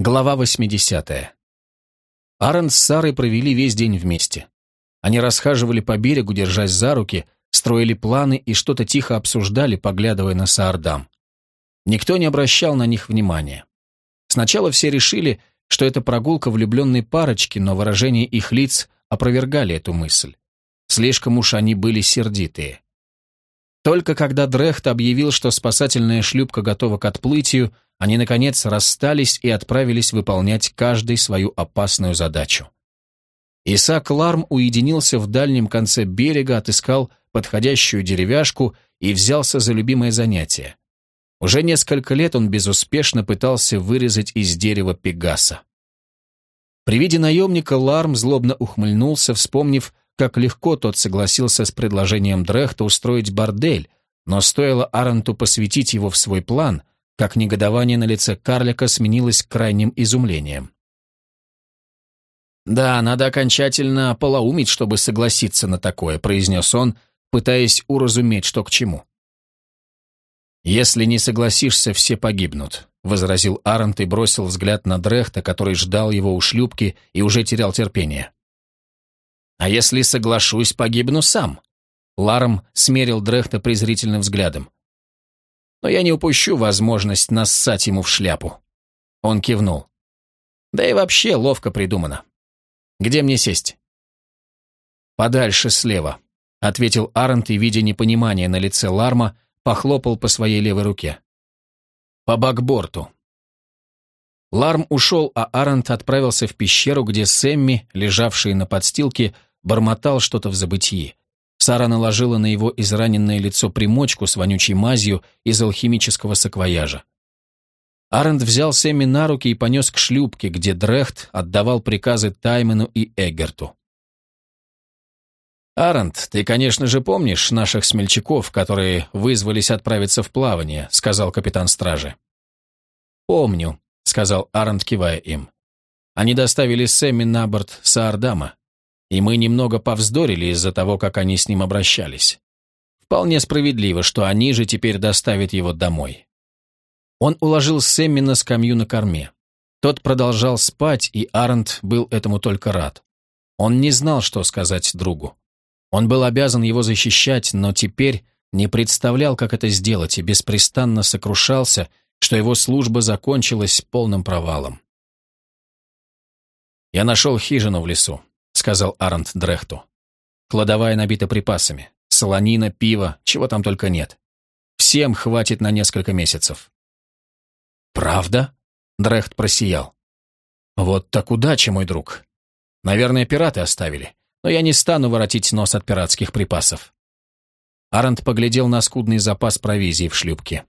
Глава 80. Аарон с Сарой провели весь день вместе. Они расхаживали по берегу, держась за руки, строили планы и что-то тихо обсуждали, поглядывая на Саардам. Никто не обращал на них внимания. Сначала все решили, что это прогулка влюбленной парочки, но выражения их лиц опровергали эту мысль. Слишком уж они были сердитые. Только когда Дрехт объявил, что спасательная шлюпка готова к отплытию, они, наконец, расстались и отправились выполнять каждый свою опасную задачу. Исаак Ларм уединился в дальнем конце берега, отыскал подходящую деревяшку и взялся за любимое занятие. Уже несколько лет он безуспешно пытался вырезать из дерева пегаса. При виде наемника Ларм злобно ухмыльнулся, вспомнив, как легко тот согласился с предложением Дрехта устроить бордель, но стоило Аренту посвятить его в свой план, как негодование на лице карлика сменилось крайним изумлением. «Да, надо окончательно полоумить, чтобы согласиться на такое», произнес он, пытаясь уразуметь, что к чему. «Если не согласишься, все погибнут», — возразил Арент и бросил взгляд на Дрехта, который ждал его у шлюпки и уже терял терпение. «А если соглашусь, погибну сам?» Ларм смерил Дрехта презрительным взглядом но я не упущу возможность нассать ему в шляпу. Он кивнул. Да и вообще ловко придумано. Где мне сесть? Подальше слева, ответил Арент и, видя непонимание на лице Ларма, похлопал по своей левой руке. По бакборту. Ларм ушел, а Арент отправился в пещеру, где Сэмми, лежавший на подстилке, бормотал что-то в забытии. Сара наложила на его израненное лицо примочку с вонючей мазью из алхимического саквояжа. Арент взял Сэмми на руки и понес к шлюпке, где Дрехт отдавал приказы Таймену и Эггерту. «Арент, ты, конечно же, помнишь наших смельчаков, которые вызвались отправиться в плавание», сказал капитан стражи. «Помню», — сказал Арент, кивая им. «Они доставили Сэмми на борт Саардама и мы немного повздорили из-за того, как они с ним обращались. Вполне справедливо, что они же теперь доставят его домой. Он уложил Сэмми на скамью на корме. Тот продолжал спать, и Арнт был этому только рад. Он не знал, что сказать другу. Он был обязан его защищать, но теперь не представлял, как это сделать, и беспрестанно сокрушался, что его служба закончилась полным провалом. Я нашел хижину в лесу сказал Арнт Дрехту. Кладовая набита припасами. Солонина, пиво, чего там только нет. Всем хватит на несколько месяцев. «Правда?» — Дрехт просиял. «Вот так удача, мой друг. Наверное, пираты оставили, но я не стану воротить нос от пиратских припасов». Арнт поглядел на скудный запас провизии в шлюпке.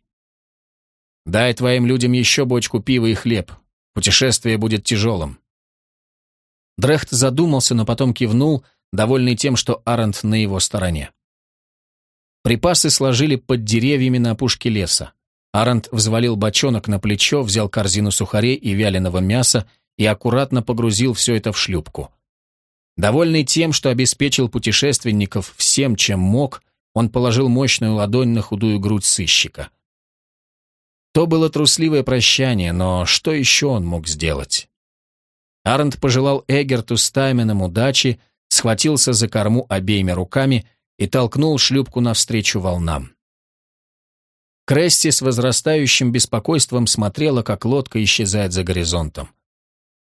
«Дай твоим людям еще бочку пива и хлеб. Путешествие будет тяжелым. Дрехт задумался, но потом кивнул, довольный тем, что Арент на его стороне. Припасы сложили под деревьями на опушке леса. Арент взвалил бочонок на плечо, взял корзину сухарей и вяленого мяса и аккуратно погрузил все это в шлюпку. Довольный тем, что обеспечил путешественников всем, чем мог, он положил мощную ладонь на худую грудь сыщика. То было трусливое прощание, но что еще он мог сделать? Арнт пожелал Эгерту с Тайменом удачи, схватился за корму обеими руками и толкнул шлюпку навстречу волнам. Кресси с возрастающим беспокойством смотрела, как лодка исчезает за горизонтом.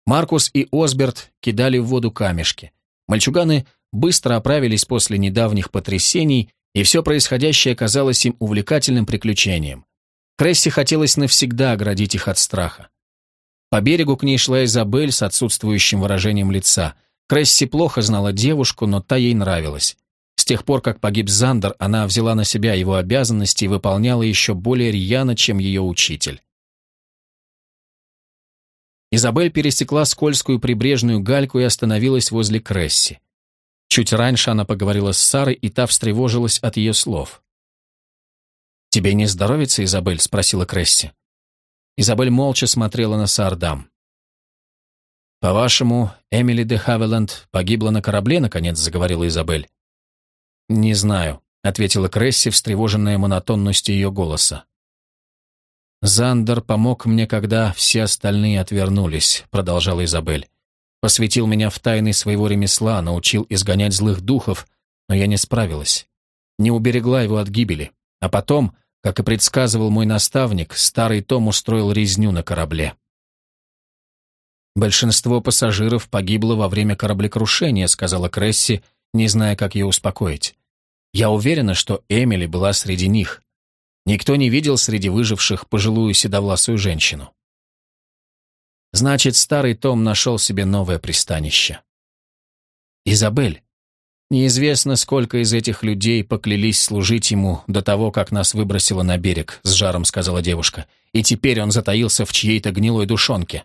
Маркус и Осберт кидали в воду камешки. Мальчуганы быстро оправились после недавних потрясений, и все происходящее казалось им увлекательным приключением. Кресси хотелось навсегда оградить их от страха. По берегу к ней шла Изабель с отсутствующим выражением лица. Кресси плохо знала девушку, но та ей нравилась. С тех пор, как погиб Зандер, она взяла на себя его обязанности и выполняла еще более рьяно, чем ее учитель. Изабель пересекла скользкую прибрежную гальку и остановилась возле Кресси. Чуть раньше она поговорила с Сарой, и та встревожилась от ее слов. «Тебе не здоровится, Изабель?» — спросила Кресси. Изабель молча смотрела на Сардам. «По-вашему, Эмили де Хавеланд погибла на корабле?» — наконец заговорила Изабель. «Не знаю», — ответила Кресси, встревоженная монотонностью ее голоса. «Зандер помог мне, когда все остальные отвернулись», — продолжала Изабель. «Посвятил меня в тайны своего ремесла, научил изгонять злых духов, но я не справилась. Не уберегла его от гибели. А потом, как и предсказывал мой наставник, старый Том устроил резню на корабле. «Большинство пассажиров погибло во время кораблекрушения», — сказала Кресси, не зная, как ее успокоить. «Я уверена, что Эмили была среди них. Никто не видел среди выживших пожилую седовласую женщину». Значит, старый Том нашел себе новое пристанище. «Изабель, неизвестно, сколько из этих людей поклялись служить ему до того, как нас выбросило на берег», — с жаром сказала девушка, «и теперь он затаился в чьей-то гнилой душонке».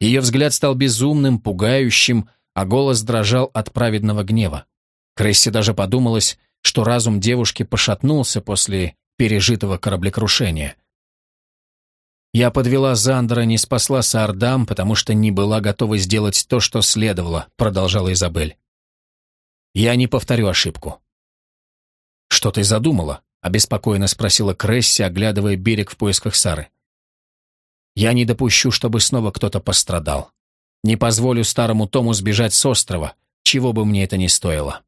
Ее взгляд стал безумным, пугающим, а голос дрожал от праведного гнева. Кресси даже подумалось, что разум девушки пошатнулся после пережитого кораблекрушения. «Я подвела Зандера, не спасла Саардам, потому что не была готова сделать то, что следовало», продолжала Изабель. «Я не повторю ошибку». «Что ты задумала?» обеспокоенно спросила Кресси, оглядывая берег в поисках Сары. Я не допущу, чтобы снова кто-то пострадал. Не позволю старому Тому сбежать с острова, чего бы мне это ни стоило.